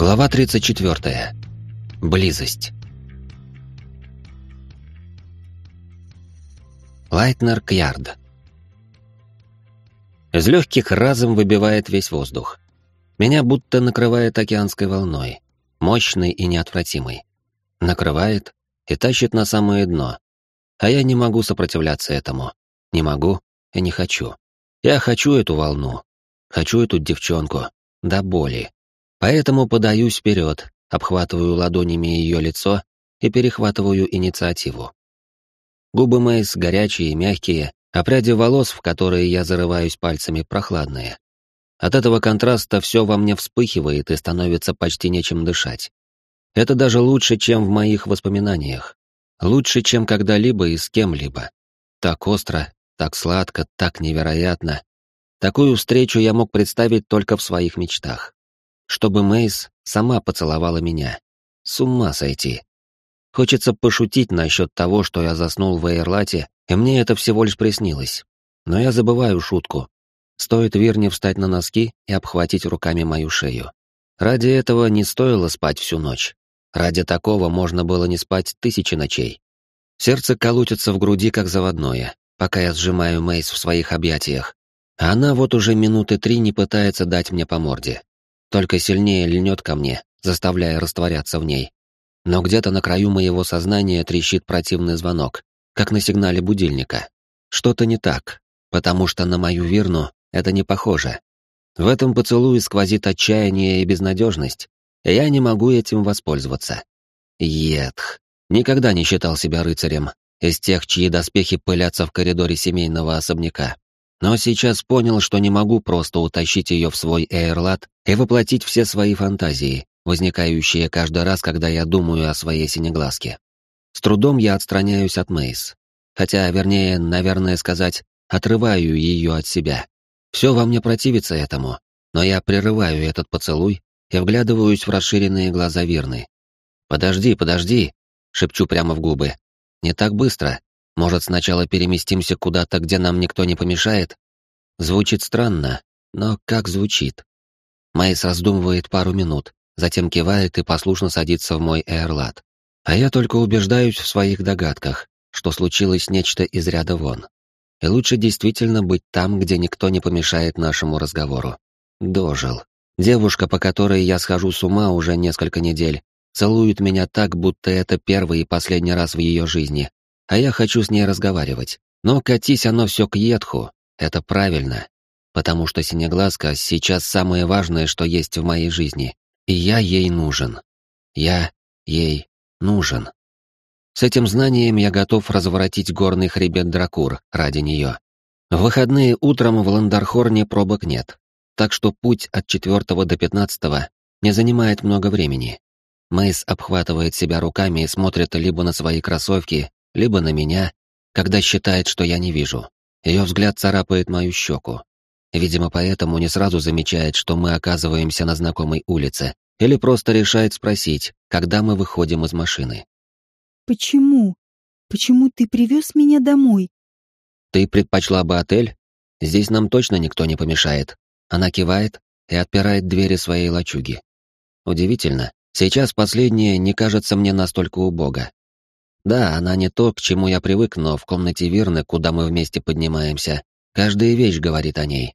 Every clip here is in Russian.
Глава 34. Близость. Лайтнер Кьярд. Из легких разом выбивает весь воздух. Меня будто накрывает океанской волной, мощной и неотвратимой. Накрывает и тащит на самое дно. А я не могу сопротивляться этому. Не могу и не хочу. Я хочу эту волну. Хочу эту девчонку. До боли. Поэтому подаюсь вперед, обхватываю ладонями ее лицо и перехватываю инициативу. Губы Мэйс горячие, мягкие, а пряди волос, в которые я зарываюсь пальцами, прохладные. От этого контраста все во мне вспыхивает и становится почти нечем дышать. Это даже лучше, чем в моих воспоминаниях. Лучше, чем когда-либо и с кем-либо. Так остро, так сладко, так невероятно. Такую встречу я мог представить только в своих мечтах чтобы Мейс сама поцеловала меня. С ума сойти. Хочется пошутить насчет того, что я заснул в Эйрлате, и мне это всего лишь приснилось. Но я забываю шутку. Стоит Вирне встать на носки и обхватить руками мою шею. Ради этого не стоило спать всю ночь. Ради такого можно было не спать тысячи ночей. Сердце колотится в груди, как заводное, пока я сжимаю Мейс в своих объятиях. А она вот уже минуты три не пытается дать мне по морде только сильнее льнет ко мне, заставляя растворяться в ней. Но где-то на краю моего сознания трещит противный звонок, как на сигнале будильника. Что-то не так, потому что на мою Вирну это не похоже. В этом поцелуе сквозит отчаяние и безнадежность, и я не могу этим воспользоваться. Едх. Никогда не считал себя рыцарем, из тех, чьи доспехи пылятся в коридоре семейного особняка. Но сейчас понял, что не могу просто утащить ее в свой эйрлат и воплотить все свои фантазии, возникающие каждый раз, когда я думаю о своей синеглазке. С трудом я отстраняюсь от Мейс. Хотя, вернее, наверное сказать, отрываю ее от себя. Все во мне противится этому, но я прерываю этот поцелуй и вглядываюсь в расширенные глаза Вирны. «Подожди, подожди!» — шепчу прямо в губы. «Не так быстро. Может, сначала переместимся куда-то, где нам никто не помешает? Звучит странно, но как звучит? Майс раздумывает пару минут, затем кивает и послушно садится в мой эрлат. А я только убеждаюсь в своих догадках, что случилось нечто из ряда вон. И лучше действительно быть там, где никто не помешает нашему разговору. Дожил. Девушка, по которой я схожу с ума уже несколько недель, целует меня так, будто это первый и последний раз в ее жизни, а я хочу с ней разговаривать. Но катись оно все к Едху, это правильно, потому что Синеглазка сейчас самое важное, что есть в моей жизни, и я ей нужен. Я ей нужен. С этим знанием я готов разворотить горный хребет Дракур ради нее. В выходные утром в Ландархорне пробок нет, так что путь от четвертого до пятнадцатого не занимает много времени. Мэйс обхватывает себя руками и смотрит либо на свои кроссовки, либо на меня, когда считает, что я не вижу. Ее взгляд царапает мою щеку. Видимо, поэтому не сразу замечает, что мы оказываемся на знакомой улице, или просто решает спросить, когда мы выходим из машины. «Почему? Почему ты привез меня домой?» «Ты предпочла бы отель? Здесь нам точно никто не помешает». Она кивает и отпирает двери своей лачуги. Удивительно, сейчас последнее не кажется мне настолько убого. Да, она не то, к чему я привык, но в комнате Вирны, куда мы вместе поднимаемся, каждая вещь говорит о ней.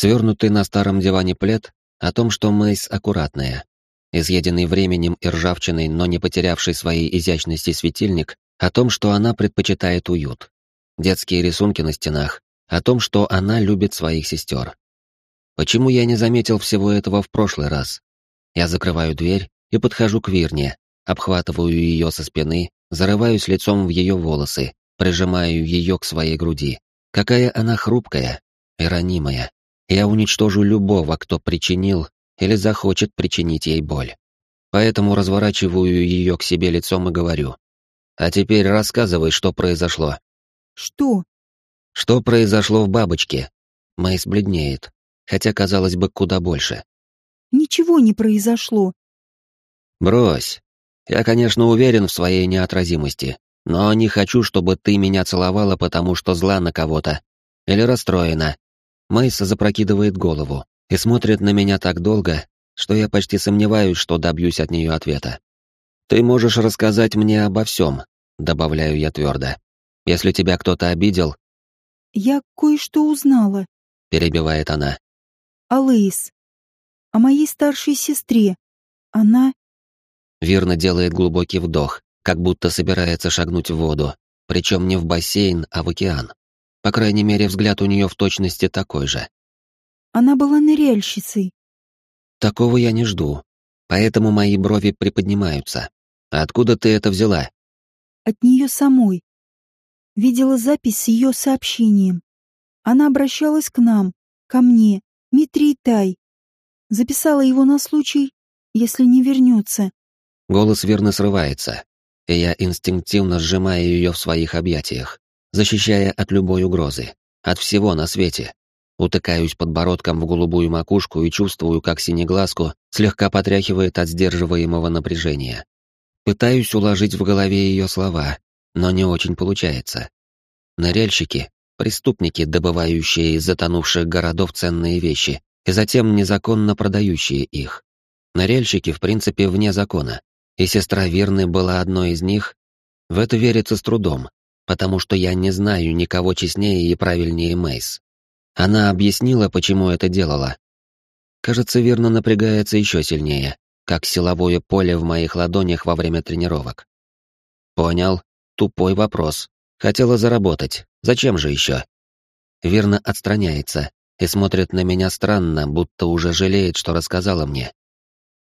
Свернутый на старом диване плед о том, что Мэйс аккуратная. Изъеденный временем и ржавчиной, но не потерявший своей изящности светильник, о том, что она предпочитает уют. Детские рисунки на стенах, о том, что она любит своих сестер. Почему я не заметил всего этого в прошлый раз? Я закрываю дверь и подхожу к Вирне, обхватываю ее со спины зарываюсь лицом в ее волосы, прижимаю ее к своей груди. Какая она хрупкая и ранимая. Я уничтожу любого, кто причинил или захочет причинить ей боль. Поэтому разворачиваю ее к себе лицом и говорю. А теперь рассказывай, что произошло. Что? Что произошло в бабочке? Мэйс бледнеет, хотя, казалось бы, куда больше. Ничего не произошло. Брось, я, конечно, уверен в своей неотразимости, но не хочу, чтобы ты меня целовала, потому что зла на кого-то. Или расстроена. Мэйса запрокидывает голову и смотрит на меня так долго, что я почти сомневаюсь, что добьюсь от нее ответа. «Ты можешь рассказать мне обо всем», — добавляю я твердо. «Если тебя кто-то обидел...» «Я кое-что узнала», — перебивает она. «О Лейс. О моей старшей сестре. Она...» Верно делает глубокий вдох, как будто собирается шагнуть в воду, причем не в бассейн, а в океан. По крайней мере, взгляд у нее в точности такой же. Она была ныряльщицей. Такого я не жду, поэтому мои брови приподнимаются. А откуда ты это взяла? От нее самой. Видела запись с ее сообщением. Она обращалась к нам, ко мне, Митрий Тай. Записала его на случай, если не вернется. Голос верно срывается, и я инстинктивно сжимаю ее в своих объятиях, защищая от любой угрозы, от всего на свете. Утыкаюсь подбородком в голубую макушку и чувствую, как синеглазку слегка потряхивает от сдерживаемого напряжения. Пытаюсь уложить в голове ее слова, но не очень получается. Ныряльщики — преступники, добывающие из затонувших городов ценные вещи и затем незаконно продающие их. Ныряльщики, в принципе, вне закона, и сестра Вирны была одной из них, в это верится с трудом, потому что я не знаю никого честнее и правильнее Мейс. Она объяснила, почему это делала. Кажется, Вирна напрягается еще сильнее, как силовое поле в моих ладонях во время тренировок. Понял. Тупой вопрос. Хотела заработать. Зачем же еще? Вирна отстраняется и смотрит на меня странно, будто уже жалеет, что рассказала мне.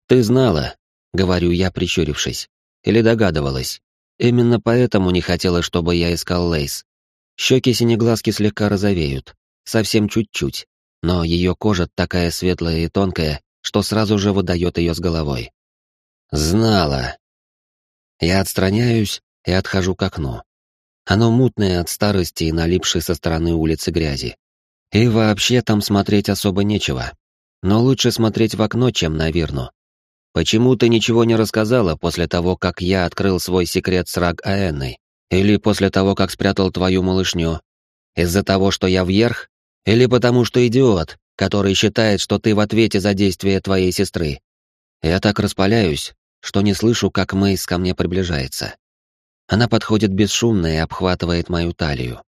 Ты знала, — говорю я, прищурившись. Или догадывалась. Именно поэтому не хотела, чтобы я искал Лейс. Щеки синеглазки слегка розовеют. Совсем чуть-чуть. Но ее кожа такая светлая и тонкая, что сразу же выдает ее с головой. Знала. Я отстраняюсь и отхожу к окну. Оно мутное от старости и налипшей со стороны улицы грязи. И вообще там смотреть особо нечего. Но лучше смотреть в окно, чем на Вирну. Почему ты ничего не рассказала после того, как я открыл свой секрет с Раг Аэнной? Или после того, как спрятал твою малышню? Из-за того, что я вверх? Или потому что идиот, который считает, что ты в ответе за действия твоей сестры? Я так распаляюсь, что не слышу, как Мэйс ко мне приближается. Она подходит бесшумно и обхватывает мою талию.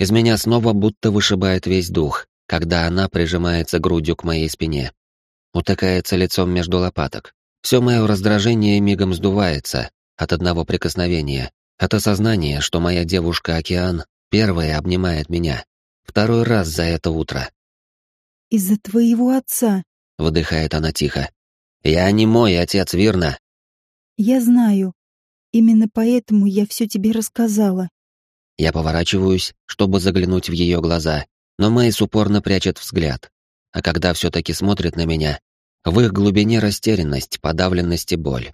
Из меня снова будто вышибает весь дух, когда она прижимается грудью к моей спине. Утыкается лицом между лопаток. Все мое раздражение мигом сдувается от одного прикосновения, от осознания, что моя девушка-океан первая обнимает меня. Второй раз за это утро. «Из-за твоего отца», — выдыхает она тихо. «Я не мой отец, верно?» «Я знаю. Именно поэтому я все тебе рассказала». Я поворачиваюсь, чтобы заглянуть в ее глаза, но Мэйс упорно прячет взгляд. А когда все-таки смотрит на меня, в их глубине растерянность, подавленность и боль.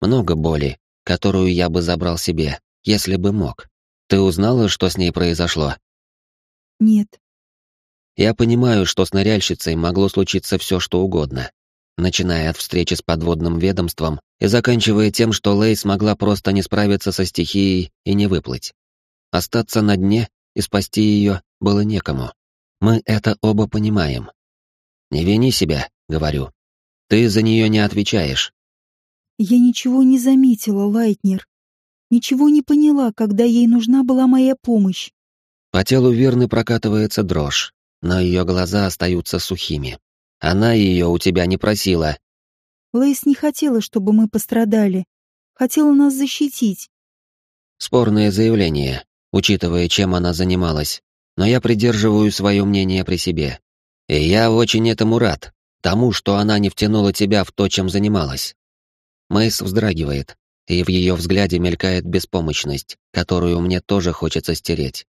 Много боли, которую я бы забрал себе, если бы мог. Ты узнала, что с ней произошло? Нет. Я понимаю, что с ныряльщицей могло случиться все, что угодно. Начиная от встречи с подводным ведомством и заканчивая тем, что Лей смогла просто не справиться со стихией и не выплыть. Остаться на дне и спасти ее было некому. Мы это оба понимаем. «Не вини себя», — говорю. Ты за нее не отвечаешь. Я ничего не заметила, Лайтнер. Ничего не поняла, когда ей нужна была моя помощь. По телу Верны прокатывается дрожь, но ее глаза остаются сухими. Она ее у тебя не просила. Лейс не хотела, чтобы мы пострадали. Хотела нас защитить. Спорное заявление, учитывая, чем она занималась. Но я придерживаю свое мнение при себе. И я очень этому рад тому, что она не втянула тебя в то, чем занималась. Мэйс вздрагивает, и в ее взгляде мелькает беспомощность, которую мне тоже хочется стереть.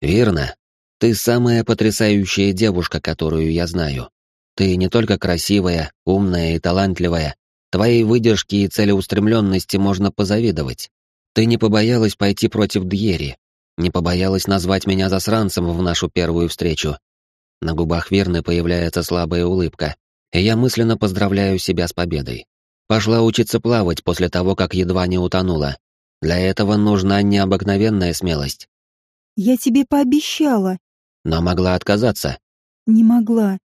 Верно. Ты самая потрясающая девушка, которую я знаю. Ты не только красивая, умная и талантливая. Твоей выдержке и целеустремленности можно позавидовать. Ты не побоялась пойти против Дьери, не побоялась назвать меня засранцем в нашу первую встречу. На губах Верны появляется слабая улыбка, и я мысленно поздравляю себя с победой. Пошла учиться плавать после того, как едва не утонула. Для этого нужна необыкновенная смелость. Я тебе пообещала. Но могла отказаться. Не могла.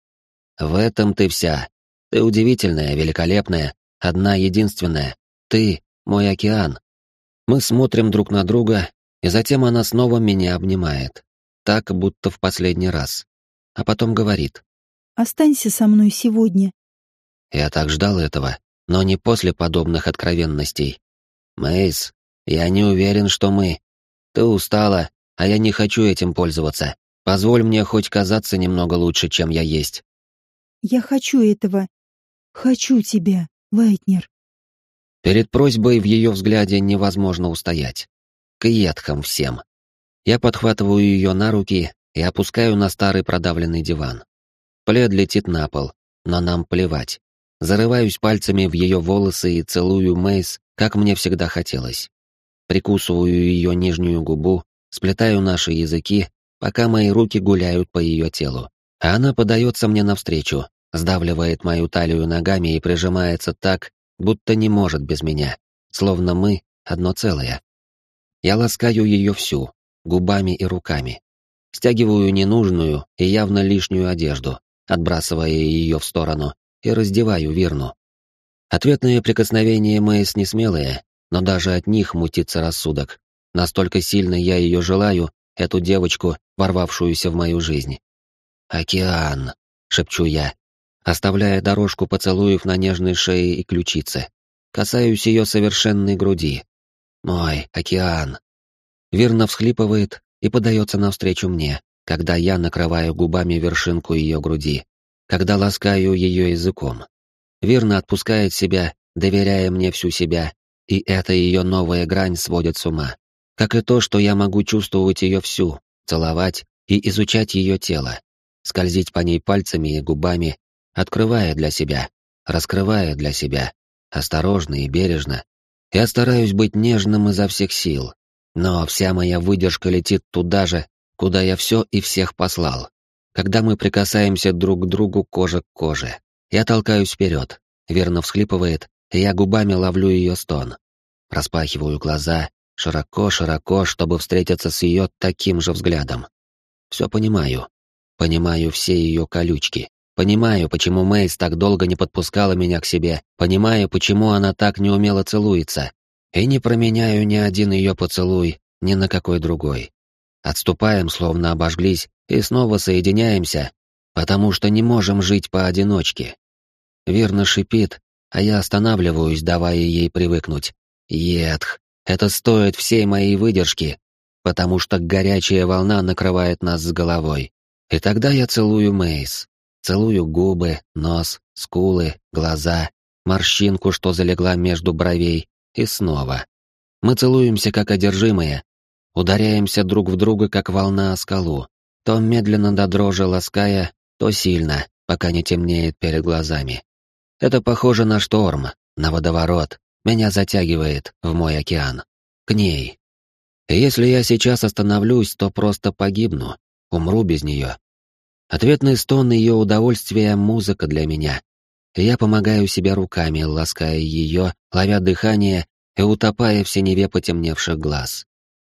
В этом ты вся. Ты удивительная, великолепная, одна единственная. Ты — мой океан. Мы смотрим друг на друга, и затем она снова меня обнимает. Так, будто в последний раз. А потом говорит. «Останься со мной сегодня». Я так ждал этого, но не после подобных откровенностей. Мейс, я не уверен, что мы. Ты устала, а я не хочу этим пользоваться. Позволь мне хоть казаться немного лучше, чем я есть. Я хочу этого. Хочу тебя, Лайтнер. Перед просьбой в ее взгляде невозможно устоять. К едхам всем. Я подхватываю ее на руки и опускаю на старый продавленный диван. Плед летит на пол, но нам плевать. Зарываюсь пальцами в ее волосы и целую Мейс, как мне всегда хотелось. Прикусываю ее нижнюю губу, сплетаю наши языки, пока мои руки гуляют по ее телу. А она подается мне навстречу, сдавливает мою талию ногами и прижимается так, будто не может без меня, словно мы одно целое. Я ласкаю ее всю, губами и руками. Стягиваю ненужную и явно лишнюю одежду, отбрасывая ее в сторону, и раздеваю Вирну. Ответные прикосновения не смелые, но даже от них мутится рассудок. Настолько сильно я ее желаю, эту девочку, ворвавшуюся в мою жизнь. «Океан», — шепчу я, оставляя дорожку поцелуев на нежной шее и ключице. Касаюсь ее совершенной груди. «Мой океан». Верно всхлипывает и подается навстречу мне, когда я накрываю губами вершинку ее груди, когда ласкаю ее языком. Верно отпускает себя, доверяя мне всю себя, и эта ее новая грань сводит с ума. Как и то, что я могу чувствовать ее всю, целовать и изучать ее тело, скользить по ней пальцами и губами, открывая для себя, раскрывая для себя, осторожно и бережно. Я стараюсь быть нежным изо всех сил, но вся моя выдержка летит туда же, куда я все и всех послал. Когда мы прикасаемся друг к другу кожа к коже, я толкаюсь вперед, верно всхлипывает, и я губами ловлю ее стон. Распахиваю глаза, широко-широко, чтобы встретиться с ее таким же взглядом. Все понимаю. Понимаю все ее колючки. Понимаю, почему Мэйс так долго не подпускала меня к себе. Понимаю, почему она так неумело целуется. И не променяю ни один ее поцелуй ни на какой другой. Отступаем, словно обожглись, и снова соединяемся, потому что не можем жить поодиночке. Верно шипит, а я останавливаюсь, давая ей привыкнуть. Едх, это стоит всей моей выдержки, потому что горячая волна накрывает нас с головой. И тогда я целую Мейс. Целую губы, нос, скулы, глаза, морщинку, что залегла между бровей, и снова. Мы целуемся как одержимые, ударяемся друг в друга, как волна о скалу, то медленно до дрожи лаская, то сильно, пока не темнеет перед глазами. Это похоже на шторм, на водоворот, меня затягивает в мой океан. К ней. И если я сейчас остановлюсь, то просто погибну, умру без нее. Ответный стон ее удовольствия — музыка для меня. Я помогаю себе руками, лаская ее, ловя дыхание и утопая в синеве потемневших глаз.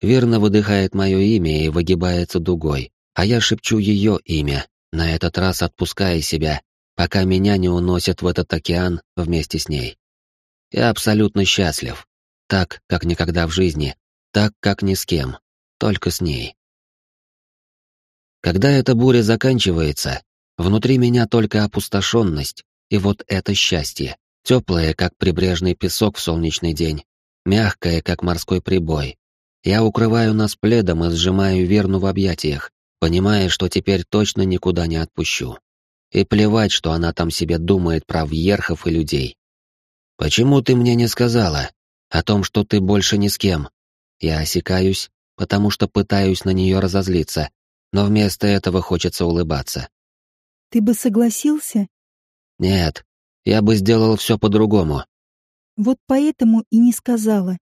Верно выдыхает мое имя и выгибается дугой, а я шепчу ее имя, на этот раз отпуская себя, пока меня не уносят в этот океан вместе с ней. Я абсолютно счастлив, так, как никогда в жизни, так, как ни с кем, только с ней. Когда эта буря заканчивается, внутри меня только опустошенность, и вот это счастье. Теплое, как прибрежный песок в солнечный день, мягкое, как морской прибой. Я укрываю нас пледом и сжимаю Верну в объятиях, понимая, что теперь точно никуда не отпущу. И плевать, что она там себе думает про вьерхов и людей. «Почему ты мне не сказала о том, что ты больше ни с кем?» Я осекаюсь, потому что пытаюсь на нее разозлиться, но вместо этого хочется улыбаться. Ты бы согласился? Нет, я бы сделал все по-другому. Вот поэтому и не сказала.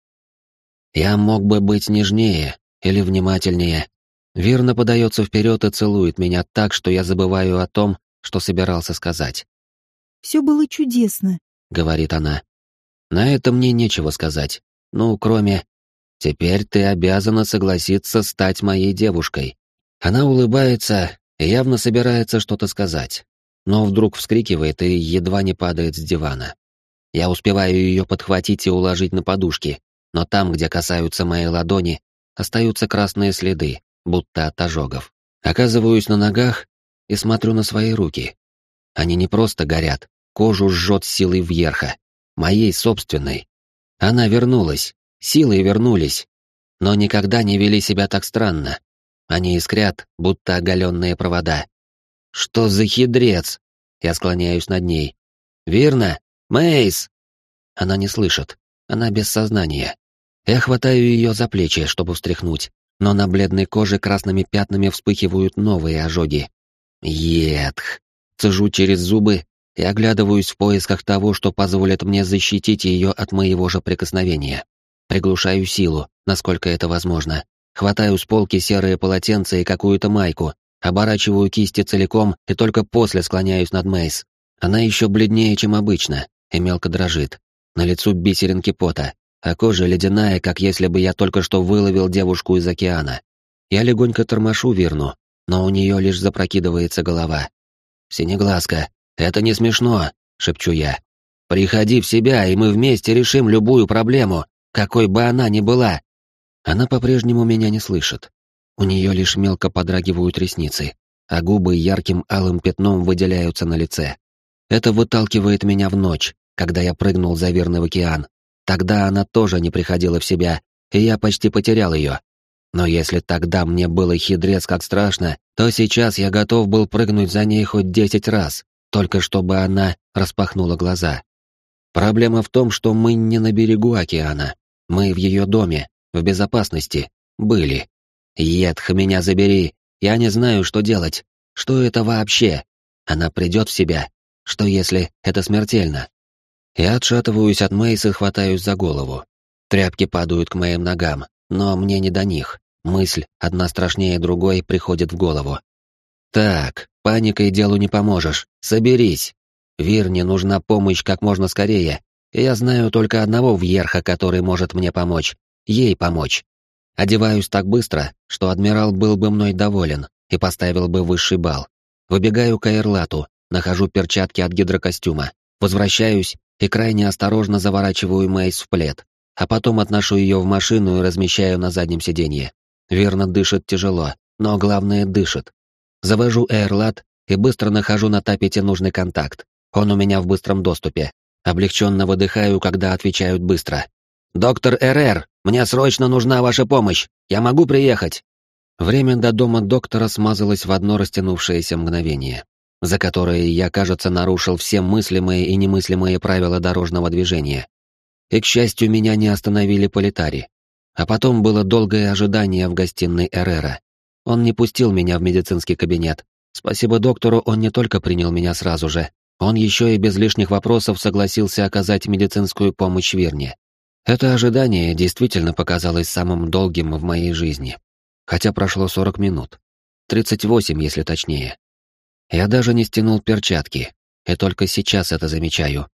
Я мог бы быть нежнее или внимательнее. Верно подается вперед и целует меня так, что я забываю о том, что собирался сказать. «Все было чудесно», — говорит она. На это мне нечего сказать. Ну, кроме... Теперь ты обязана согласиться стать моей девушкой. Она улыбается и явно собирается что-то сказать. но вдруг вскрикивает и едва не падает с дивана. Я успеваю ее подхватить и уложить на подушки, но там, где касаются мои ладони, остаются красные следы, будто от ожогов. Оказываюсь на ногах и смотрю на свои руки. Они не просто горят, кожу жжет силой вверха, моей собственной. Она вернулась, силы вернулись, но никогда не вели себя так странно. Они искрят, будто оголенные провода. Что за хидрец? Я склоняюсь над ней. Верно? Мейс! Она не слышит. Она без сознания. Я хватаю ее за плечи, чтобы встряхнуть, но на бледной коже красными пятнами вспыхивают новые ожоги. Едх. Цежу через зубы и оглядываюсь в поисках того, что позволит мне защитить ее от моего же прикосновения. Приглушаю силу, насколько это возможно. Хватаю с полки серые полотенца и какую-то майку, оборачиваю кисти целиком и только после склоняюсь над Мейс. Она еще бледнее, чем обычно, и мелко дрожит. На лицу бисеринки пота, а кожа ледяная, как если бы я только что выловил девушку из океана. Я легонько тормошу Вирну, но у нее лишь запрокидывается голова. «Синеглазка, это не смешно», — шепчу я. «Приходи в себя, и мы вместе решим любую проблему, какой бы она ни была». Она по-прежнему меня не слышит. У нее лишь мелко подрагивают ресницы, а губы ярким алым пятном выделяются на лице. Это выталкивает меня в ночь, когда я прыгнул за верный в океан. Тогда она тоже не приходила в себя, и я почти потерял ее. Но если тогда мне было хидрец как страшно, то сейчас я готов был прыгнуть за ней хоть десять раз, только чтобы она распахнула глаза. Проблема в том, что мы не на берегу океана. Мы в ее доме, в безопасности, были. Едх, меня забери, я не знаю, что делать. Что это вообще? Она придет в себя. Что если это смертельно? Я отшатываюсь от Мейс и хватаюсь за голову. Тряпки падают к моим ногам, но мне не до них. Мысль, одна страшнее другой, приходит в голову. Так, паникой делу не поможешь. Соберись. Вирне нужна помощь как можно скорее. Я знаю только одного Вьерха, который может мне помочь. Ей помочь. Одеваюсь так быстро, что адмирал был бы мной доволен и поставил бы высший балл. Выбегаю к Аэрлату, нахожу перчатки от гидрокостюма, возвращаюсь и крайне осторожно заворачиваю Мейс в плед, а потом отношу ее в машину и размещаю на заднем сиденье. Верно дышит тяжело, но главное дышит. Завожу Airlat и быстро нахожу на тапете нужный контакт. Он у меня в быстром доступе. Облегченно выдыхаю, когда отвечают быстро. «Доктор РР, мне срочно нужна ваша помощь. Я могу приехать?» Время до дома доктора смазалось в одно растянувшееся мгновение за которые я, кажется, нарушил все мыслимые и немыслимые правила дорожного движения. И, к счастью, меня не остановили политари. А потом было долгое ожидание в гостиной Эррера. Он не пустил меня в медицинский кабинет. Спасибо доктору, он не только принял меня сразу же, он еще и без лишних вопросов согласился оказать медицинскую помощь Вирне. Это ожидание действительно показалось самым долгим в моей жизни. Хотя прошло 40 минут. 38, если точнее. Я даже не стянул перчатки, и только сейчас это замечаю.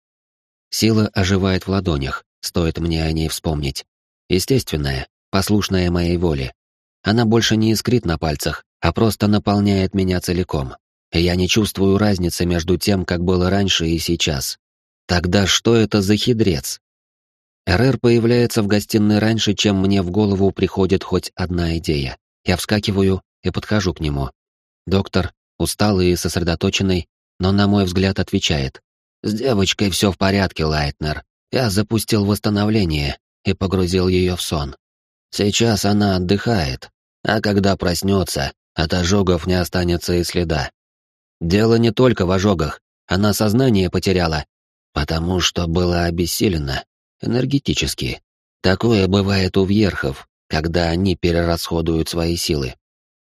Сила оживает в ладонях, стоит мне о ней вспомнить. Естественная, послушная моей воле. Она больше не искрит на пальцах, а просто наполняет меня целиком. И я не чувствую разницы между тем, как было раньше и сейчас. Тогда что это за хидрец? РР появляется в гостиной раньше, чем мне в голову приходит хоть одна идея. Я вскакиваю и подхожу к нему. Доктор, усталый и сосредоточенный, но, на мой взгляд, отвечает. «С девочкой все в порядке, Лайтнер. Я запустил восстановление и погрузил ее в сон. Сейчас она отдыхает, а когда проснется, от ожогов не останется и следа. Дело не только в ожогах, она сознание потеряла, потому что была обессилена, энергетически. Такое бывает у вьерхов, когда они перерасходуют свои силы.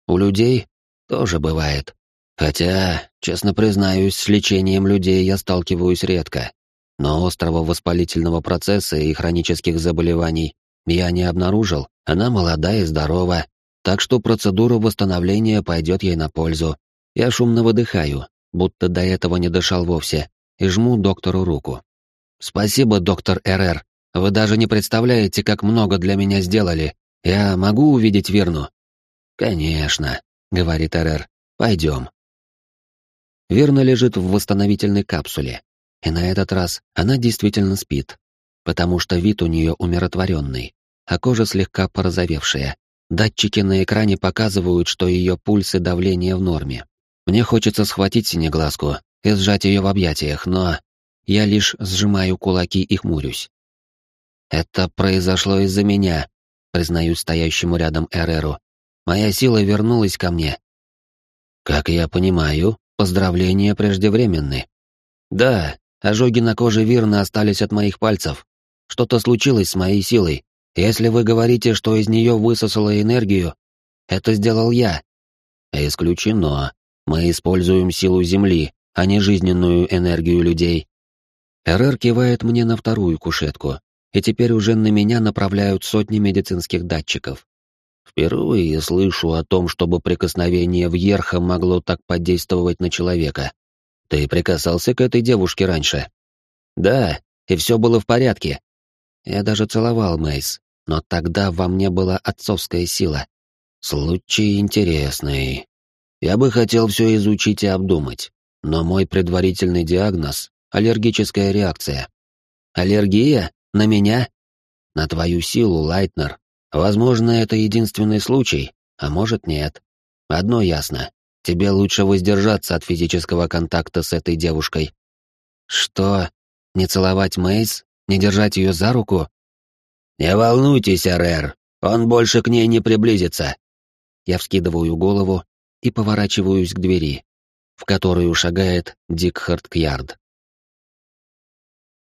У людей тоже бывает. Хотя, честно признаюсь, с лечением людей я сталкиваюсь редко. Но острого воспалительного процесса и хронических заболеваний я не обнаружил. Она молода и здорова, так что процедура восстановления пойдет ей на пользу. Я шумно выдыхаю, будто до этого не дышал вовсе, и жму доктору руку. «Спасибо, доктор РР. Вы даже не представляете, как много для меня сделали. Я могу увидеть Верну?» «Конечно», — говорит РР. «Пойдем». Верно лежит в восстановительной капсуле. И на этот раз она действительно спит, потому что вид у нее умиротворенный, а кожа слегка порозовевшая. Датчики на экране показывают, что ее пульс и давление в норме. Мне хочется схватить синеглазку и сжать ее в объятиях, но я лишь сжимаю кулаки и хмурюсь. «Это произошло из-за меня», — признаю стоящему рядом Эреру. «Моя сила вернулась ко мне». «Как я понимаю, поздравления преждевременны». «Да, ожоги на коже Вирна остались от моих пальцев. Что-то случилось с моей силой. Если вы говорите, что из нее высосало энергию, это сделал я». «Исключено. Мы используем силу Земли, а не жизненную энергию людей». РР кивает мне на вторую кушетку, и теперь уже на меня направляют сотни медицинских датчиков. Впервые слышу о том, чтобы прикосновение в Ерха могло так подействовать на человека. Ты прикасался к этой девушке раньше? Да, и все было в порядке. Я даже целовал Мейс, но тогда во мне была отцовская сила. Случай интересный. Я бы хотел все изучить и обдумать, но мой предварительный диагноз — аллергическая реакция. Аллергия? На меня? На твою силу, Лайтнер. Возможно, это единственный случай, а может нет. Одно ясно. Тебе лучше воздержаться от физического контакта с этой девушкой. Что? Не целовать Мейс? Не держать ее за руку? Не волнуйтесь, РР. Он больше к ней не приблизится. Я вскидываю голову и поворачиваюсь к двери, в которую шагает Дик Харткьярд.